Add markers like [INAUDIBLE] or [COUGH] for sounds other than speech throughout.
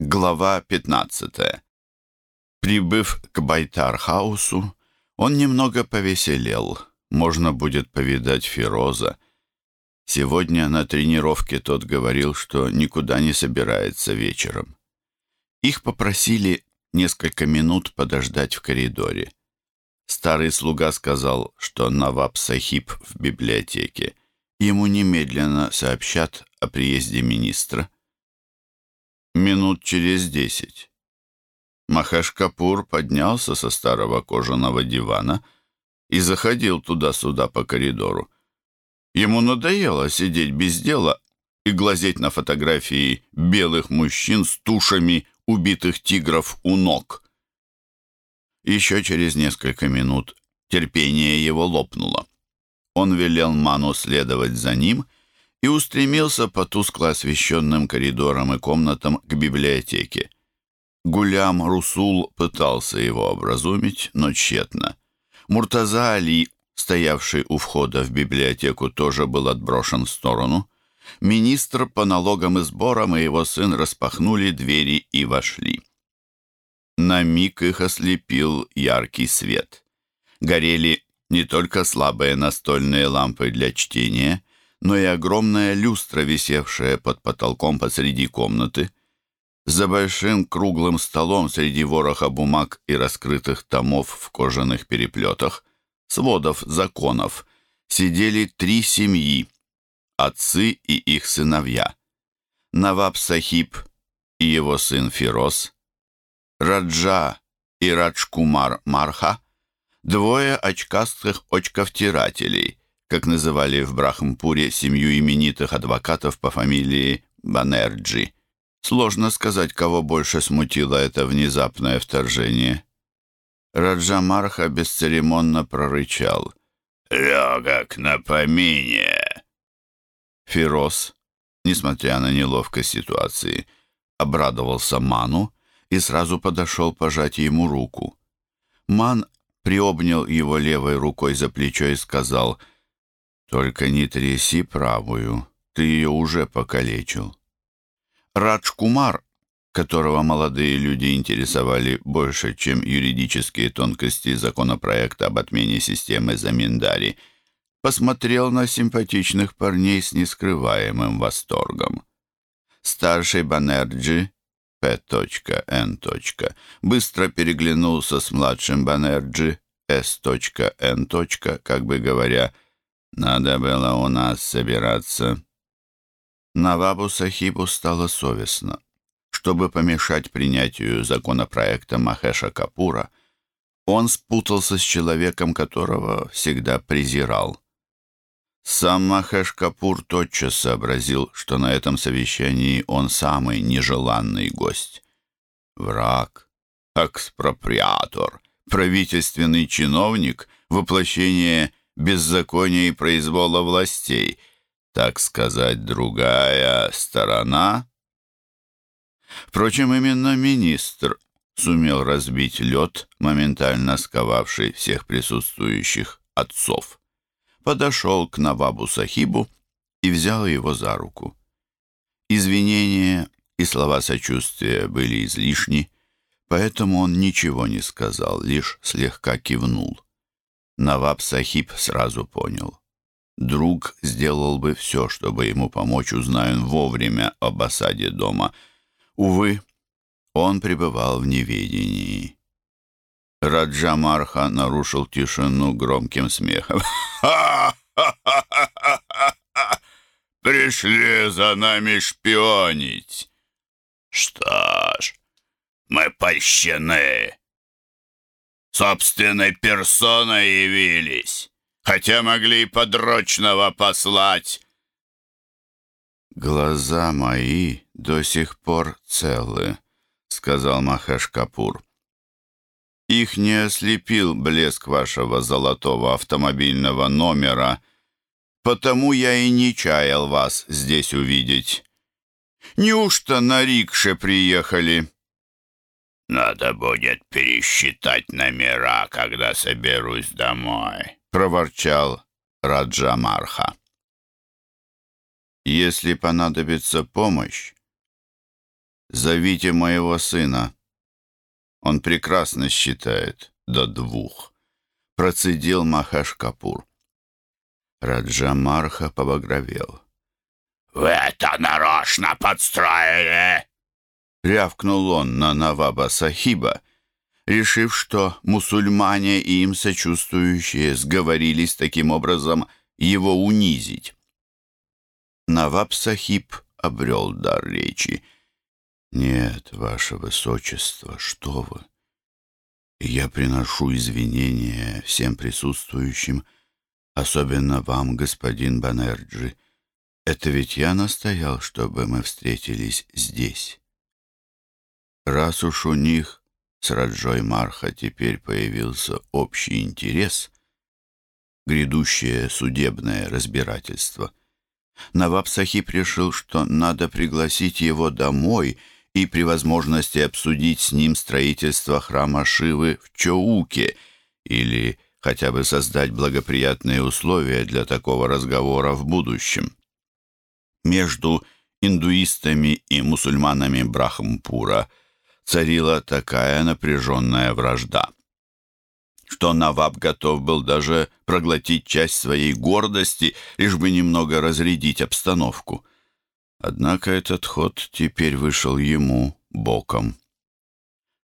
Глава 15. Прибыв к Байтар-хаусу, он немного повеселел. Можно будет повидать Фироза. Сегодня на тренировке тот говорил, что никуда не собирается вечером. Их попросили несколько минут подождать в коридоре. Старый слуга сказал, что Наваб Сахиб в библиотеке. Ему немедленно сообщат о приезде министра минут через десять. Махаш Капур поднялся со старого кожаного дивана и заходил туда-сюда по коридору. Ему надоело сидеть без дела и глазеть на фотографии белых мужчин с тушами убитых тигров у ног. Еще через несколько минут терпение его лопнуло. Он велел Ману следовать за ним — и устремился по тускло освещенным коридорам и комнатам к библиотеке. Гулям Русул пытался его образумить, но тщетно. Муртаза Али, стоявший у входа в библиотеку, тоже был отброшен в сторону. Министр по налогам и сборам и его сын распахнули двери и вошли. На миг их ослепил яркий свет. Горели не только слабые настольные лампы для чтения, но и огромная люстра, висевшая под потолком посреди комнаты. За большим круглым столом среди вороха бумаг и раскрытых томов в кожаных переплетах, сводов законов, сидели три семьи, отцы и их сыновья. Наваб Сахиб и его сын Фироз, Раджа и Раджкумар Марха, двое очкастых очковтирателей, как называли в Брахмпуре семью именитых адвокатов по фамилии Банерджи. Сложно сказать, кого больше смутило это внезапное вторжение. Раджа Марха бесцеремонно прорычал. «Легок на помине!» Фирос, несмотря на неловкость ситуации, обрадовался Ману и сразу подошел пожать ему руку. Ман приобнял его левой рукой за плечо и сказал — только не тряси правую, ты ее уже покалечил. Радж Кумар, которого молодые люди интересовали больше, чем юридические тонкости законопроекта об отмене системы Заминдари, посмотрел на симпатичных парней с нескрываемым восторгом. Старший Банерджи, П.Н. быстро переглянулся с младшим Банерджи, С.Н. как бы говоря, надо было у нас собираться. Навабу Сахибу стало совестно. Чтобы помешать принятию законопроекта Махеша Капура, он спутался с человеком, которого всегда презирал. Сам Махеш Капур тотчас сообразил, что на этом совещании он самый нежеланный гость. Враг, экспроприатор, правительственный чиновник, воплощение беззакония и произвола властей, так сказать, другая сторона. Впрочем, именно министр сумел разбить лед, моментально сковавший всех присутствующих отцов. Подошел к Навабу Сахибу и взял его за руку. Извинения и слова сочувствия были излишни, поэтому он ничего не сказал, лишь слегка кивнул. Наваб Сахиб сразу понял. Друг сделал бы все, чтобы ему помочь, узная вовремя об осаде дома. Увы, он пребывал в неведении. Раджа Марха нарушил тишину громким смехом. [LAUGHS] Пришли за нами шпионить! Что ж, мы польщены!» Собственной персоной явились, хотя могли и подрочного послать. «Глаза мои до сих пор целы», — сказал Махеш Капур. «Их не ослепил блеск вашего золотого автомобильного номера, потому я и не чаял вас здесь увидеть. Неужто на рикше приехали?» «Надо будет пересчитать номера, когда соберусь домой», — проворчал Раджа Марха. «Если понадобится помощь, зовите моего сына. Он прекрасно считает до двух. Процедил Махаш Капур. Раджа Марха побагровел. «Вы это нарочно подстроили!» Рявкнул он на Наваба Сахиба, решив, что мусульмане и им сочувствующие сговорились таким образом его унизить. Наваб Сахиб обрел дар речи. «Нет, ваше высочество, что вы! Я приношу извинения всем присутствующим, особенно вам, господин Банерджи. Это ведь я настоял, чтобы мы встретились здесь. Раз уж у них с Раджой Марха теперь появился общий интерес, грядущее судебное разбирательство, Наваб Сахиб решил, что надо пригласить его домой и при возможности обсудить с ним строительство храма Шивы в Чоуке или хотя бы создать благоприятные условия для такого разговора в будущем. Между индуистами и мусульманами Брахампура царила такая напряженная вражда, что Наваб готов был даже проглотить часть своей гордости, лишь бы немного разрядить обстановку. Однако этот ход теперь вышел ему боком.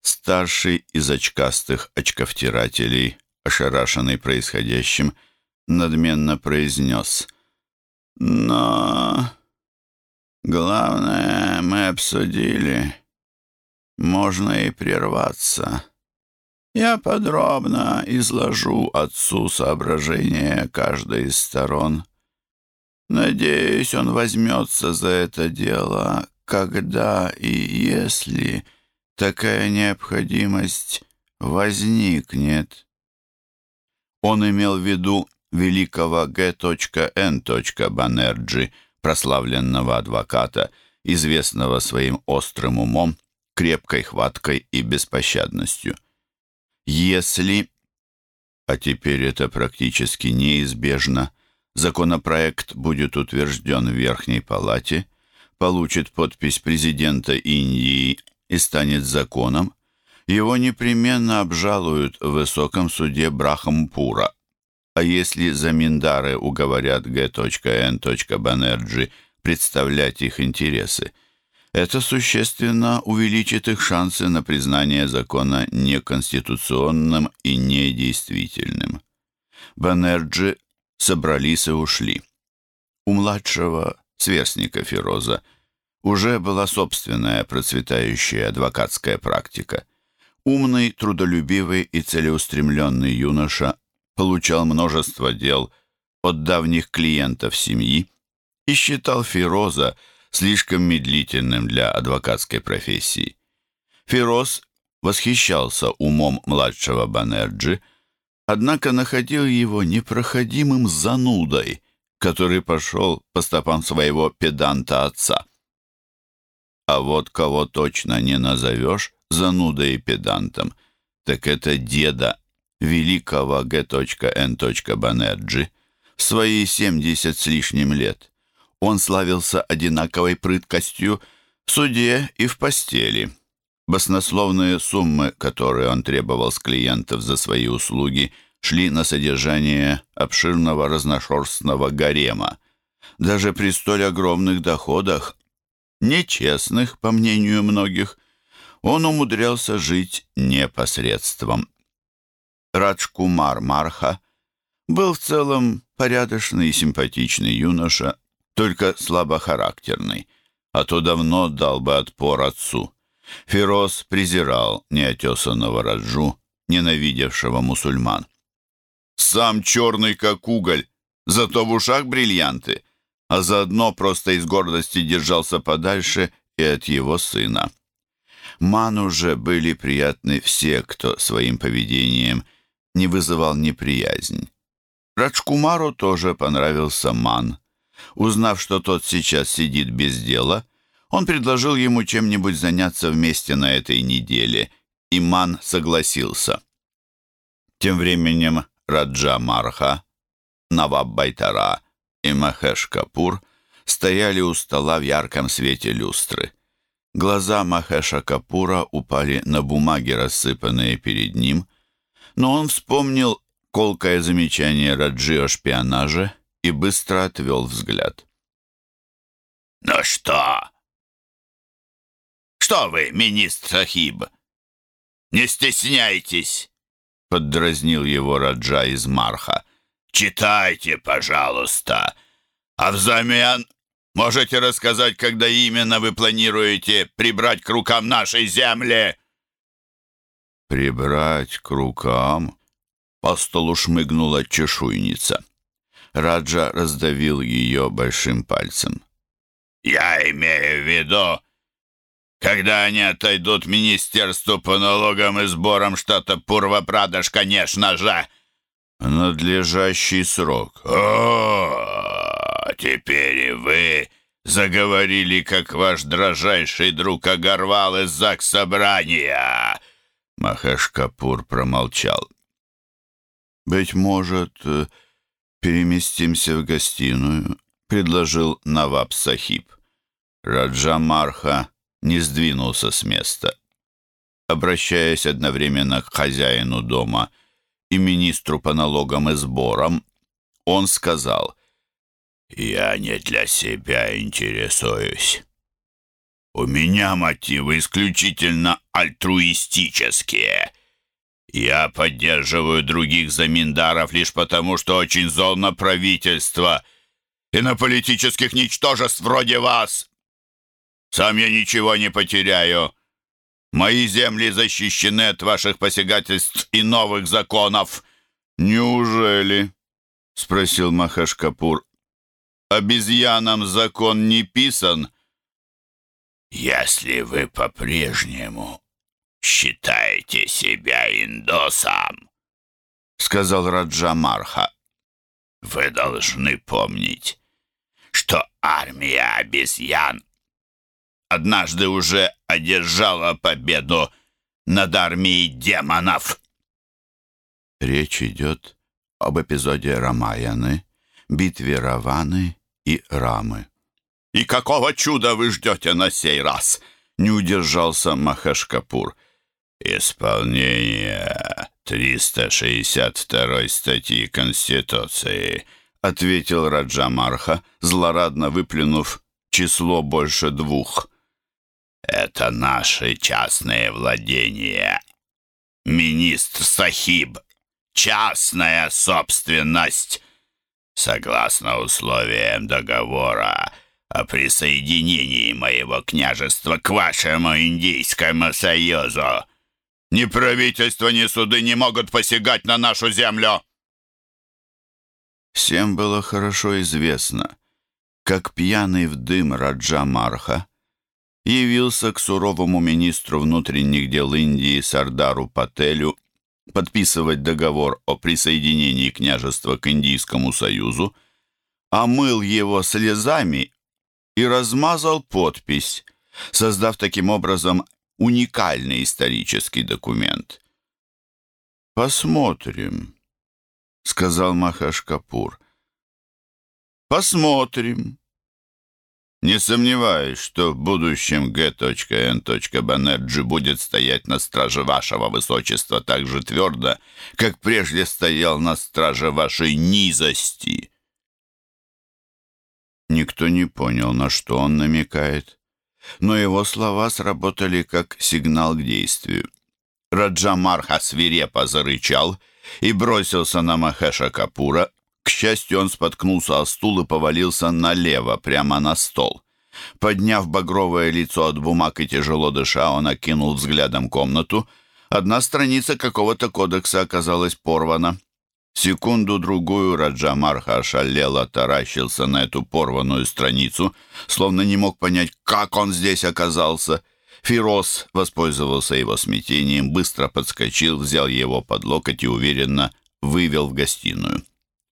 Старший из очкастых очковтирателей, ошарашенный происходящим, надменно произнес «Но главное мы обсудили. Можно и прерваться». Я подробно изложу отцу соображения каждой из сторон. Надеюсь, он возьмется за это дело, когда и если такая необходимость возникнет. Он имел в виду великого Г.Н. Банерджи, прославленного адвоката, известного своим острым умом, крепкой хваткой и беспощадностью. Если, а теперь это практически неизбежно, законопроект будет утвержден в Верхней Палате, получит подпись президента Индии и станет законом, его непременно обжалуют в высоком суде Брахампура. А если заминдары уговорят Г.Н. Банерджи представлять их интересы – это существенно увеличит их шансы на признание закона неконституционным и недействительным. Банерджи собрались и ушли. У младшего сверстника Фироза уже была собственная процветающая адвокатская практика. Умный, трудолюбивый и целеустремленный юноша получал множество дел от давних клиентов семьи и считал Фироза – слишком медлительным для адвокатской профессии. Фироз восхищался умом младшего Банерджи, однако находил его непроходимым занудой, который пошел по стопам своего педанта отца. А вот кого точно не назовешь занудой и педантом, так это деда великого Г.Н. Банерджи в свои семьдесят с лишним лет. Он славился одинаковой прыткостью в суде и в постели. Баснословные суммы, которые он требовал с клиентов за свои услуги, шли на содержание обширного разношерстного гарема. Даже при столь огромных доходах, нечестных, по мнению многих, он умудрялся жить непосредством. Раджкумар Марха был в целом порядочный и симпатичный юноша, только слабохарактерный, а то давно дал бы отпор отцу. Фероз презирал неотесанного Раджу, ненавидевшего мусульман. «Сам черный, как уголь, зато в ушах бриллианты», а заодно просто из гордости держался подальше и от его сына. Ману же были приятны все, кто своим поведением не вызывал неприязнь. Раджкумару тоже понравился Ман. Узнав, что тот сейчас сидит без дела, он предложил ему чем-нибудь заняться вместе на этой неделе, и Ман согласился. Тем временем Раджа Марха, Наваб Байтара и Махеш Капур стояли у стола в ярком свете люстры. Глаза Махеша Капура упали на бумаги, рассыпанные перед ним, но он вспомнил колкое замечание Раджи о шпионаже и быстро отвел взгляд. «Ну что? Что вы, министр Сахиб? Не стесняйтесь!» — поддразнил его Раджа из Марха. «Читайте, пожалуйста, а взамен можете рассказать, когда именно вы планируете прибрать к рукам нашей земли?» «Прибрать к рукам?» По столу шмыгнула чешуйница. Раджа раздавил ее большим пальцем. «Я имею в виду, когда они отойдут Министерству по налогам и сборам штата Пурва-Прадаш, конечно же!» «Надлежащий срок». «О, теперь и вы заговорили, как ваш дрожайший друг Агарвал из ЗАГС-собрания!» Махеш Капур промолчал. «Быть может, э, переместимся в гостиную?» — предложил Наваб Сахиб. Раджа Марха не сдвинулся с места. Обращаясь одновременно к хозяину дома и министру по налогам и сборам, он сказал, «Я не для себя интересуюсь. У меня мотивы исключительно альтруистические. Я поддерживаю других заминдаров лишь потому, что очень зол на правительство и на политических ничтожеств вроде вас. Сам я ничего не потеряю. Мои земли защищены от ваших посягательств и новых законов. Неужели? Спросил Махаш Капур. Обезьянам закон не писан. Если вы по-прежнему считаете себя индосом, сказал Раджа Марха, вы должны помнить, что армия обезьян однажды уже одержала победу над армией демонов. Речь идет об эпизоде Рамаяны, битве Раваны и Рамы. «И какого чуда вы ждете на сей раз?» — не удержался Махеш Капур. «Исполнение 362 статьи Конституции», — ответил Раджа Марха, злорадно выплюнув число больше двух. «Это наши частные владения. Министр Сахиб, частная собственность. Согласно условиям договора о присоединении моего княжества к вашему Индийскому союзу, ни правительство, ни суды не могут посягать на нашу землю». Всем было хорошо известно, как пьяный в дым Раджа Марха явился к суровому министру внутренних дел Индии Сардару Пателю подписывать договор о присоединении княжества к Индийскому союзу, омыл его слезами и размазал подпись, создав таким образом уникальный исторический документ. «Посмотрим», — сказал Махаш Капур. «Посмотрим», не сомневаюсь, что в будущем Г.Н. Банерджи будет стоять на страже вашего высочества так же твердо, как прежде стоял на страже вашей низости. Никто не понял, на что он намекает, но его слова сработали как сигнал к действию. Раджа Марха свирепо зарычал и бросился на Махеша Капура, к счастью, он споткнулся о стул и повалился налево, прямо на стол. Подняв багровое лицо от бумаг и тяжело дыша, он окинул взглядом комнату. Одна страница какого-то кодекса оказалась порвана. Секунду-другую Раджа Марха ошалело таращился на эту порванную страницу, словно не мог понять, как он здесь оказался. Фирос воспользовался его смятением, быстро подскочил, взял его под локоть и уверенно вывел в гостиную.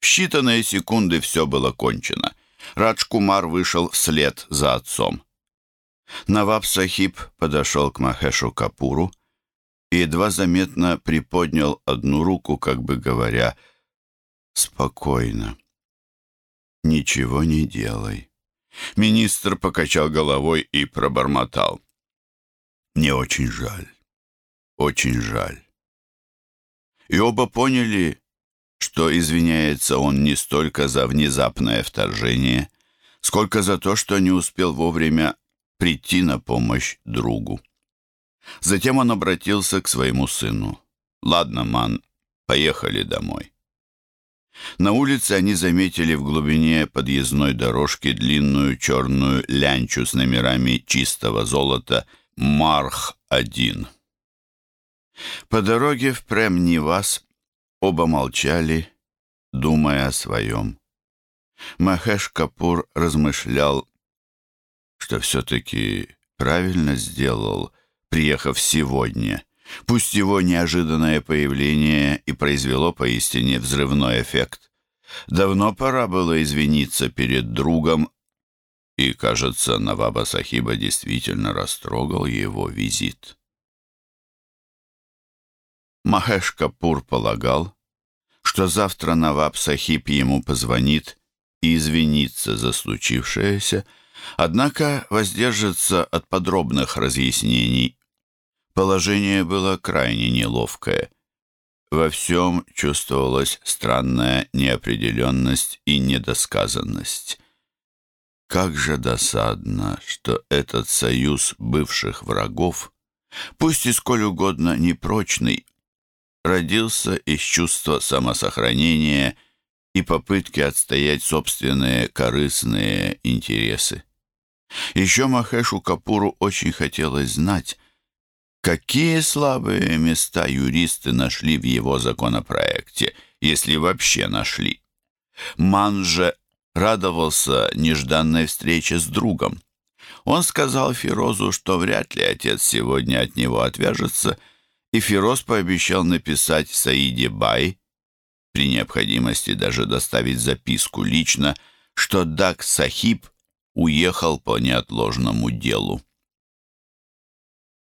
В считанные секунды все было кончено. Радж-Кумар вышел вслед за отцом. Наваб Сахиб подошел к Махешу Капуру и едва заметно приподнял одну руку, как бы говоря «Спокойно, ничего не делай». Министр покачал головой и пробормотал. Мне очень жаль, очень жаль. И оба поняли, что извиняется он не столько за внезапное вторжение, сколько за то, что не успел вовремя прийти на помощь другу. Затем он обратился к своему сыну. «Ладно, ман, поехали домой». На улице они заметили в глубине подъездной дорожки длинную черную лянчу с номерами чистого золота «Марх-1». По дороге в Прем-Нивас оба молчали, думая о своем. Махеш Капур размышлял, что все-таки правильно сделал, приехав сегодня. Пусть его неожиданное появление и произвело поистине взрывной эффект. Давно пора было извиниться перед другом, и, кажется, Наваба Сахиба действительно растрогал его визит. Махеш Капур полагал, что завтра Наваб Сахиб ему позвонит и извинится за случившееся, однако воздержится от подробных разъяснений. Положение было крайне неловкое. Во всем чувствовалась странная неопределенность и недосказанность. Как же досадно, что этот союз бывших врагов, пусть и сколь угодно непрочный, родился из чувства самосохранения и попытки отстоять собственные корыстные интересы. Еще Махешу Капуру очень хотелось знать, какие слабые места юристы нашли в его законопроекте, если вообще нашли. Ман же радовался нежданной встрече с другом. Он сказал Фирозу, что вряд ли отец сегодня от него отвяжется, и Фироз пообещал написать Саиде Бай, при необходимости даже доставить записку лично, что Дак Сахиб уехал по неотложному делу.